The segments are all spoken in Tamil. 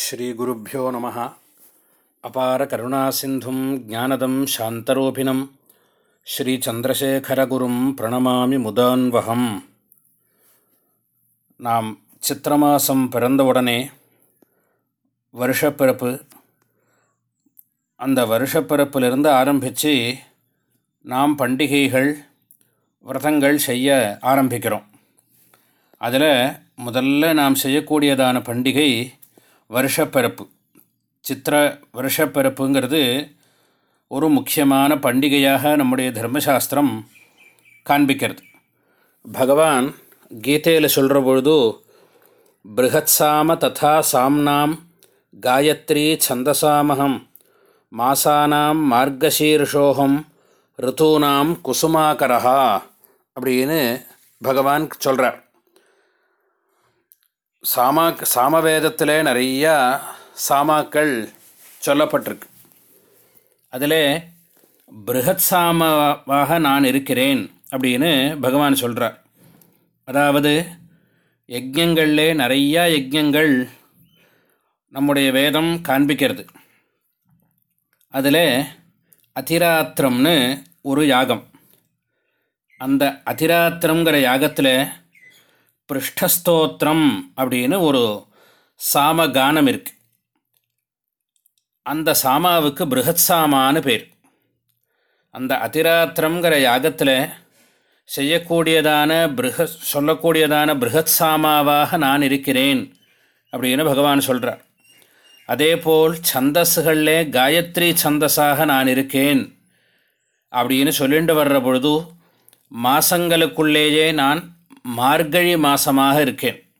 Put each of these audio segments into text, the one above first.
ஸ்ரீகுருப்போ நம. அபார கருணா சிந்தும் ஜானதம் சாந்தரூபிணம். ஸ்ரீச்சந்திரசேகரகுரும் பிரணமாமி முதான்வகம். நாம் சித்திரமாசம் பிறந்தவுடனே வருஷப்பிறப்பு அந்த வருஷப்பிறப்பிலிருந்து ஆரம்பித்து நாம் பண்டிகைகள் விரதங்கள் செய்ய ஆரம்பிக்கிறோம். அதில் முதல்ல நாம் செய்யக்கூடியதான பண்டிகை வருஷப்பிறப்பு. சித்திர வருஷப்பிறப்புங்கிறது ஒரு முக்கியமான பண்டிகையாக நம்முடைய தர்மசாஸ்திரம் காண்பிக்கிறது. பகவான் கீதையில் சொல்கிற பொழுது பிருகத்சாம ததா சாம்னாம் காயத்ரி சந்தசாமகம் மாசானாம் மார்கசீர்ஷோகம் ரித்தூனாம் குசுமாகரஹா அப்படின்னு பகவான் சொல்கிறார் சாமா சாமவேதத்தில் நிறையா சாமாக்கள் சொல்லப்பட்டிருக்கு. அதில் பிருகத் சாமாவாக நான் இருக்கிறேன் அப்படின்னு பகவான் சொல்கிறார் அதாவது யஜ்யங்கள்லே நிறையா யஜ்யங்கள் நம்முடைய வேதம் காண்பிக்கிறது. அதில் அதிராத்திரம்னு ஒரு யாகம். அந்த அதிராத்திரங்கிற யாகத்தில் பிருஷ்டஸ்தோத்திரம் அப்படின்னு ஒரு சாம கானம் இருக்கு. அந்த சாமாவுக்கு பிருகத் சாமான்னு பேர். அந்த அதிராத்திரங்கிற யாகத்தில் செய்யக்கூடியதான பிருக சொல்லக்கூடியதான பிருகத் சாமாவாக நான் இருக்கிறேன் அப்படின்னு பகவான் சொல்கிறார் அதேபோல் சந்தஸுகளில் காயத்ரி சந்தஸாக நான் இருக்கேன் அப்படின்னு சொல்லிட்டு வர்ற பொழுது மாசங்களுக்குள்ளேயே நான் மார்கழி மாதமாக இருக்கேன்.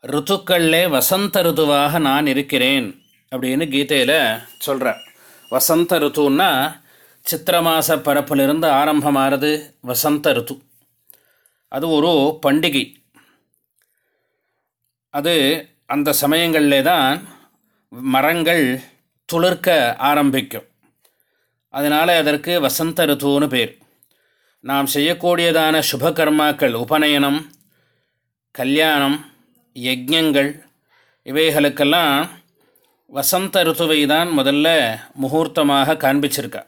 ருத்துக்களில் வசந்த ருதுவாக நான் இருக்கிறேன் அப்படின்னு கீதையில் சொல்கிறார் வசந்த ருத்துன்னா சித்திர மாத பரப்பிலிருந்து ஆரம்பமாகிறது வசந்த ருத்து. அது ஒரு பண்டிகை. அது அந்த சமயங்களில் தான் மரங்கள் துளிர்க்க ஆரம்பிக்கும். அதனால் அதற்கு வசந்த ருத்துன்னு பேர். நாம் செய்யக்கூடியதான சுபகர்மாக்கள் உபநயனம் கல்யாணம் யஜ்யங்கள் இவைகளுக்கெல்லாம் வசந்த ருத்துவை தான் முதல்ல முகூர்த்தமாக காண்பிச்சிருக்கா.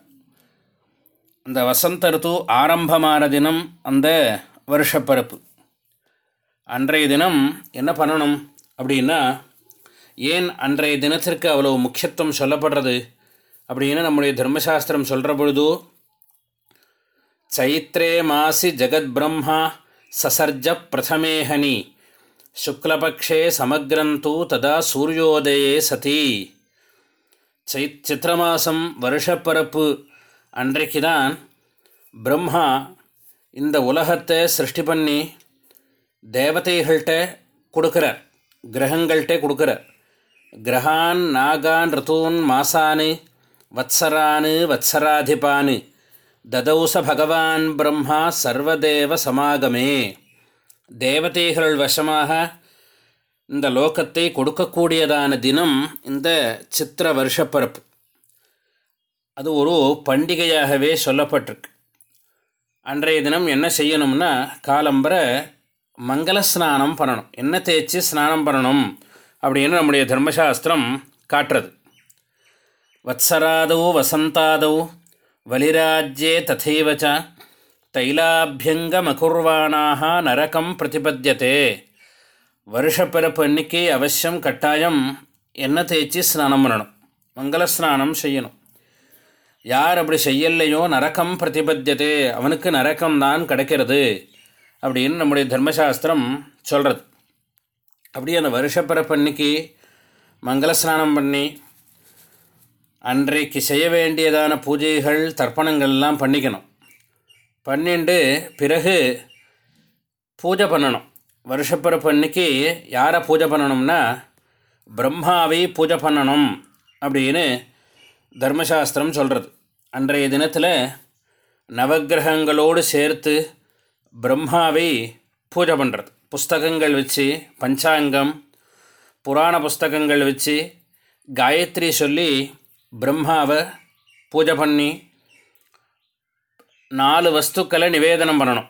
அந்த வசந்த ருத்து ஆரம்பமான தினம் அந்த வருஷப்பரப்பு. அன்றைய தினம் என்ன பண்ணணும் அப்படின்னா ஏன் அன்றைய தினத்திற்கு அவ்வளோ முக்கியத்துவம் சொல்லப்படுறது அப்படின்னு நம்முடைய தர்மசாஸ்திரம் சொல்கிற பொழுதோ ಚೈತ್ರೇ ಮಾಸಿ ಜಗದ್ಬ್ರಹ್ಮ ಸಸರ್ಜ ಪ್ರಥಮೇಹನಿ ಶುಕ್ಲಪಕ್ಷೇ ಸಮಗ್ರಂತೂ ತದಾ ಸೂರ್ಯೋದಯೇ ಸತಿ ಚೈ சித்திரமாசம் வருஷப்பரப்பு அன்றைக்கு தான் பிரம்மா இந்த உலகத்தை சிருஷ்டி பண்ணி தேவதைகள்கிட்ட கொடுக்குறார் கிரகங்கள்கிட்ட கொடுக்குறார் கிரகான் நாகான் ரித்தூன் மாசானு வத்சரானு வத்சராதிபானு. ததௌச பகவான் பிரம்மா சர்வதேவ சமாகமே. தேவதைகள் வசமாக இந்த லோகத்தை கொடுக்கக்கூடியதான தினம் இந்த சித்திர வருஷப்பரப்பு. அது ஒரு பண்டிகையாகவே சொல்லப்பட்டிருக்கு. அன்றைய தினம் என்ன செய்யணும்னா காலம்பரை மங்கள ஸ்நானம் பண்ணணும். என்ன தேய்ச்சி ஸ்நானம் பண்ணணும் அப்படின்னு நம்முடைய தர்மசாஸ்திரம் காட்டுறது. வத்சராதவோ வசந்தாதோ வலிராஜ்யே ததைவ ச தைலாபியங்கமகுர்வானாக நரகம் பிரதிபத்தியதே வருஷப்பிறப்பு அன்னைக்கு அவசியம் கட்டாயம். எண்ணெய் தேய்ச்சி ஸ்நானம் பண்ணணும். மங்கள ஸ்நானம் செய்யணும். யார் அப்படி செய்யலையோ நரக்கம் பிரதிபத்தியதே. அவனுக்கு நரக்கம் தான் கிடைக்கிறது அப்படின்னு நம்முடைய தர்மசாஸ்திரம் சொல்கிறது அப்படி அந்த வருஷப்பிறப்பு அன்னைக்கு மங்கள ஸ்நானம் பண்ணி அன்றைக்கு செய்ய வேண்டியதான பூஜைகள் தர்ப்பணங்கள்லாம் பண்ணிக்கணும். பண்ணிட்டு பிறகு பூஜை பண்ணணும். வருஷப்பிறப்பு அன்னைக்கு யாரை பூஜை பண்ணணும்னா பிரம்மாவை பூஜை பண்ணணும் அப்படின்னு தர்மசாஸ்திரம் சொல்கிறது அன்றைய தினத்தில் நவகிரகங்களோடு சேர்த்து பிரம்மாவை பூஜை பண்ணுறது புஸ்தகங்கள் வச்சு பஞ்சாங்கம் புராண புஸ்தகங்கள் வச்சு காயத்ரி சொல்லி பிரம்மாவை பூஜை பண்ணி நாலு வஸ்துக்களை நிவேதனம் பண்ணணும்.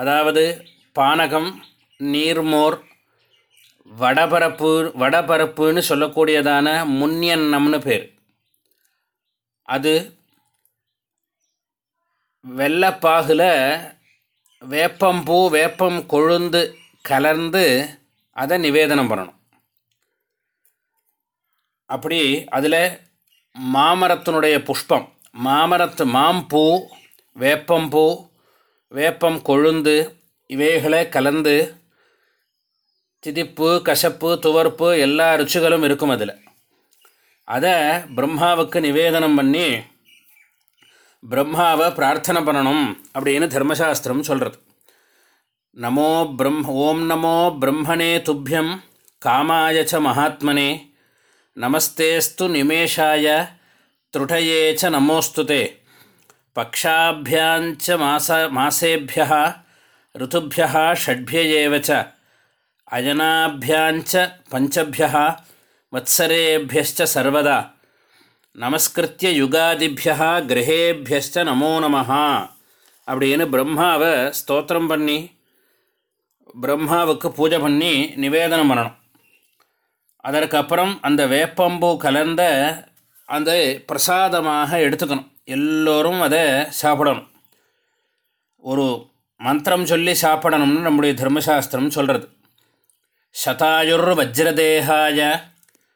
அதாவது பானகம் நீர்மோர் வடபரப்பு வடபரப்புன்னு சொல்லக்கூடியதான முன்யன்னம்னு பேர். அது வெள்ளப்பாகில் வேப்பம்பூ வேப்பம் கொழுந்து கலர்ந்து அதை நிவேதனம் பண்ணணும். அப்படி அதில் மாமரத்தினுடைய புஷ்பம். மாமரத்து மாம்பூ வேப்பம்பூ வேப்பம் கொழுந்து இவைகளை கலந்து திதிப்பு கசப்பு துவர்ப்பு எல்லா ருச்சிகளும் இருக்கும் அதில். அதை பிரம்மாவுக்கு நிவேதனம் பண்ணி பிரம்மாவை பிரார்த்தனை பண்ணணும் அப்படின்னு தர்மசாஸ்திரம் சொல்கிறது நமோ பிரம் ஓம் நமோ பிரம்மணே துப்பியம் காமாய ச மகாத்மனே நமஸ்தேஸ்து நிமேஷாய त्रुटये च नमोऽस्तु ते पक्षाभ्याञ्च मास मासेभ्यः ऋतुभ्यः षड्भ्य एव च अयनाभ्याञ्च पञ्चभ्यः वत्सरेभ्यश्च सर्वदा நமஸ்கிருத்திய யுகாதிபியா கிரகேபியஸ்ட நமோ நமஹா அப்படின்னு பிரம்மாவை ஸ்தோத்திரம் பண்ணி பிரம்மாவுக்கு பூஜை பண்ணி நிவேதனம் பண்ணணும் அதற்கப்புறம் அந்த வேப்பம்பூ கலந்த அந்த பிரசாதமாக எடுத்துக்கணும். எல்லோரும் அதை சாப்பிடணும். ஒரு மந்திரம் சொல்லி சாப்பிடணும்னு நம்முடைய தர்மசாஸ்திரம் சொல்கிறது சதாயுர் வஜ்ரதேகாய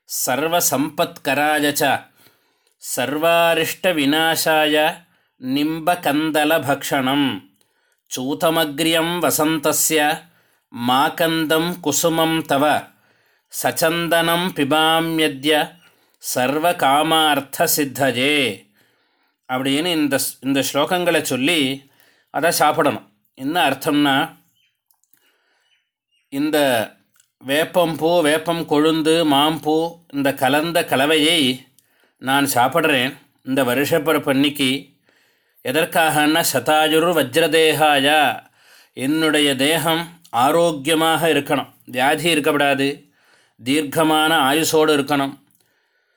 சர்வசம்பத்கராய ச சர்வாரிஷ்ட விநாசாய நிம்பகந்தலபக்ஷணம். சூதமக்ரியம் வசந்தஸ்ய மாகந்தம் குசுமம் தவ சச்சந்தனம் பிபாமியத்ய சர்வ காமார்த்த சித்தஜே அப்படின்னு இந்த இந்த ஸ்லோகங்களை சொல்லி அதை சாப்பிடணும். என்ன அர்த்தம்னா இந்த வேப்பம்பூ வேப்பம் கொழுந்து மாம்பூ இந்த கலந்த கலவையை நான் சாப்பிட்றேன். இந்த வருஷப்பரப்பன்னிக்கு எதற்காகன்னா சதாயுர் வஜ்ரதேகாயா என்னுடைய தேகம் ஆரோக்கியமாக இருக்கணும். வியாதி இருக்கக்கூடாது தீர்க்கமான ஆயுசோடு இருக்கணும்.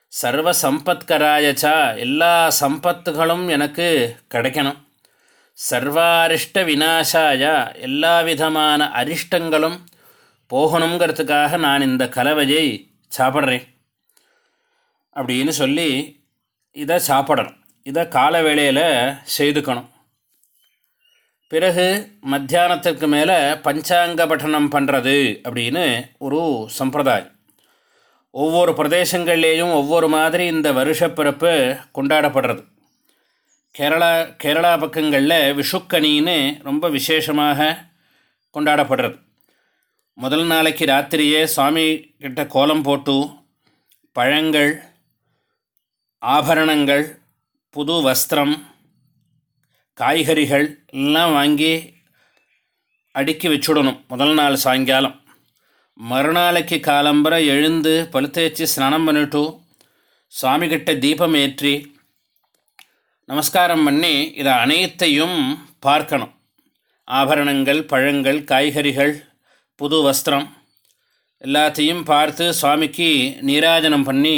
சர்வ சம்பத்கராயச்சா எல்லா சம்பத்துகளும் எனக்கு கிடைக்கணும். சர்வாரிஷ்ட விநாசாயா எல்லா விதமான அரிஷ்டங்களும் போகணுங்கிறதுக்காக நான் இந்த கலவையை சாப்பிட்றேன். அப்படின்னு சொல்லி இதை சாப்பிடணும். இதை கால வேளையில் செய்துக்கணும். பிறகு மத்தியானத்துக்கு மேலே பஞ்சாங்க பட்டனம் பண்ணுறது அப்படின்னு ஒரு சம்பிரதாயம். ஒவ்வொரு பிரதேசங்கள்லேயும் ஒவ்வொரு மாதிரி இந்த வருஷப்பிறப்பு கொண்டாடப்படுறது. கேரளா கேரளா பக்கங்களில் விஷுக்கனின்னு ரொம்ப விசேஷமாக கொண்டாடப்படுறது. முதல் நாளைக்கு ராத்திரியே சுவாமி கிட்ட கோலம் போட்டு பழங்கள் ஆபரணங்கள் புது வஸ்திரம் காய்கறிகள் எல்லாம் வாங்கி அடுக்கி வச்சுடணும். முதல் நாள் சாயங்காலம். மறுநாளைக்கு காலம்பரை எழுந்து பழுத்தேச்சு ஸ்நானம் பண்ணிட்டு சுவாமிகிட்ட தீபம் ஏற்றி நமஸ்காரம் பண்ணி இதை அனைத்தையும் பார்க்கணும். ஆபரணங்கள் பழங்கள் காய்கறிகள் புது வஸ்திரம் எல்லாத்தையும் பார்த்து சுவாமிக்கு நீராஜனம் பண்ணி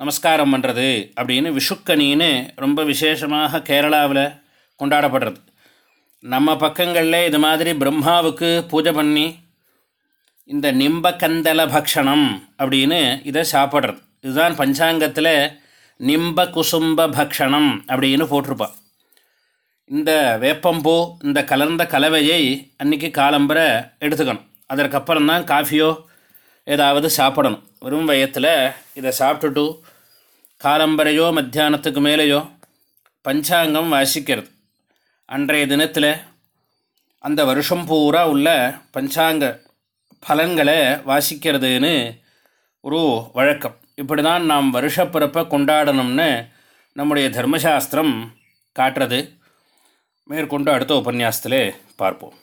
நமஸ்காரம் பண்ணுறது அப்படின்னு விஷுக்கனின்னு ரொம்ப விசேஷமாக கேரளாவில் கொண்டாடப்படுறது. நம்ம பக்கங்களில் இது மாதிரி பிரம்மாவுக்கு பூஜை பண்ணி இந்த நிம்பக்கந்தல பக்ஷணம் அப்படின்னு இதை சாப்பிட்றது. இதுதான் பஞ்சாங்கத்தில் நிம்ப குசும்ப பக்ஷணம் அப்படின்னு போட்டிருப்பான் இந்த வேப்பம்பூ இந்த கலந்த கலவையை அன்றைக்கி காலம்பரை எடுத்துக்கணும். அதற்கப்புறம் தான் காஃபியோ ஏதாவது சாப்பிடணும். வெறும் வயத்தில் இதை சாப்பிட்டுட்டு காலம்பரையோ மத்தியானத்துக்கு மேலேயோ பஞ்சாங்கம் வாசிக்கிறது. அன்றைய தினத்தில் அந்த வருஷம் பூரா உள்ள பஞ்சாங்க பலன்களை வாசிக்கிறதுன்னு ஒரு வழக்கம். இப்படி தான் நாம் வருஷப்பிறப்பை கொண்டாடணும்னு நம்முடைய தர்மசாஸ்திரம் காட்டுறது. மேற்கொண்டு அடுத்த உபன்யாசத்திலே பார்ப்போம்.